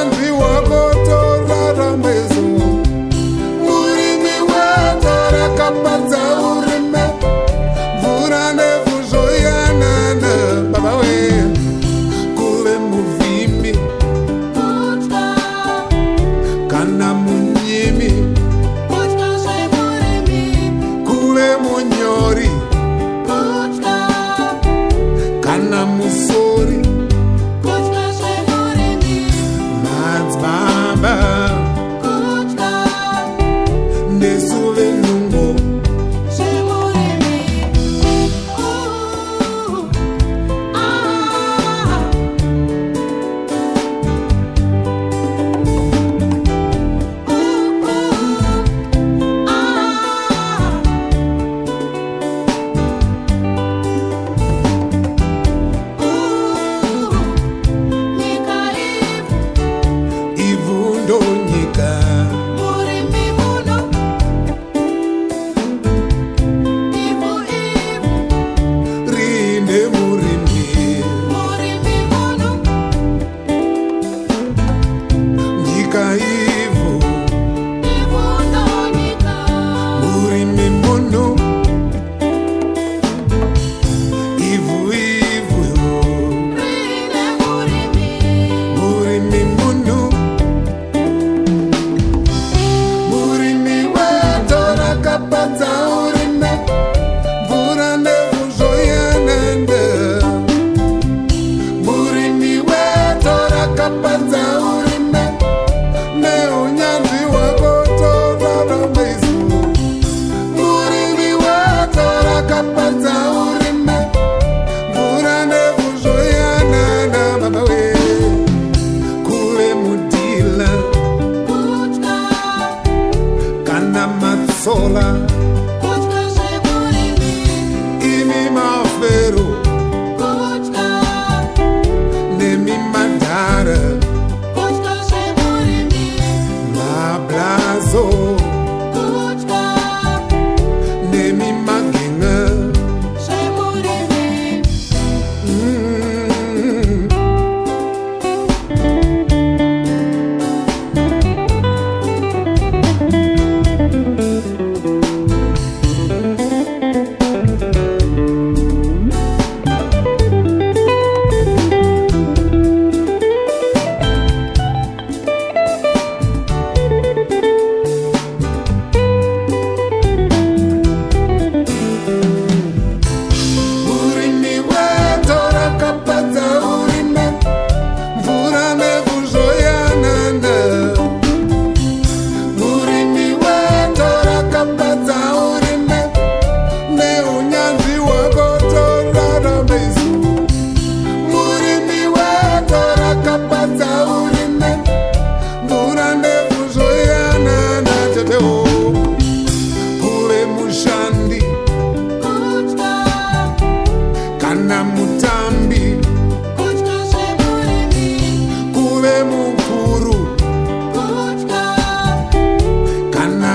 and we were born.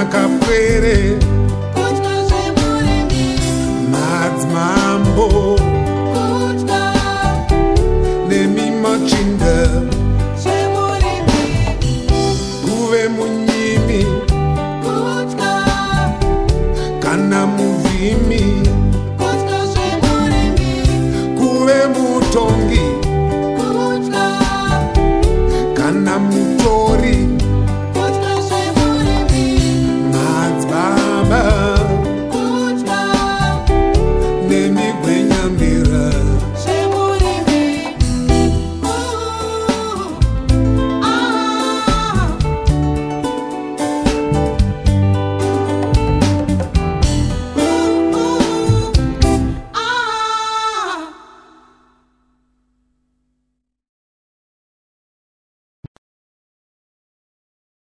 накопать.